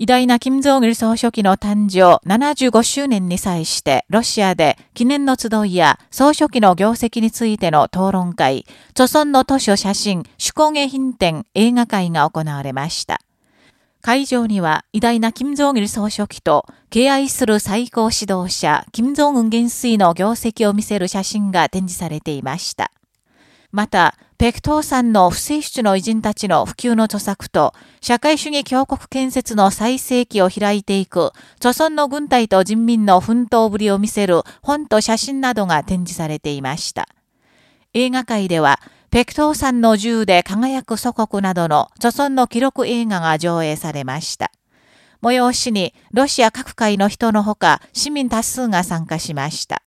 偉大な金正日総書記の誕生75周年に際してロシアで記念の集いや総書記の業績についての討論会、著村の図書写真、手工芸品展映画会が行われました。会場には偉大な金正日総書記と敬愛する最高指導者金正恩元帥の業績を見せる写真が展示されていました。また、北東山の不正出の偉人たちの普及の著作と、社会主義強国建設の最盛期を開いていく、著村の軍隊と人民の奮闘ぶりを見せる本と写真などが展示されていました。映画界では、北東山の銃で輝く祖国などの著村の記録映画が上映されました。催しにロシア各界の人のほか市民多数が参加しました。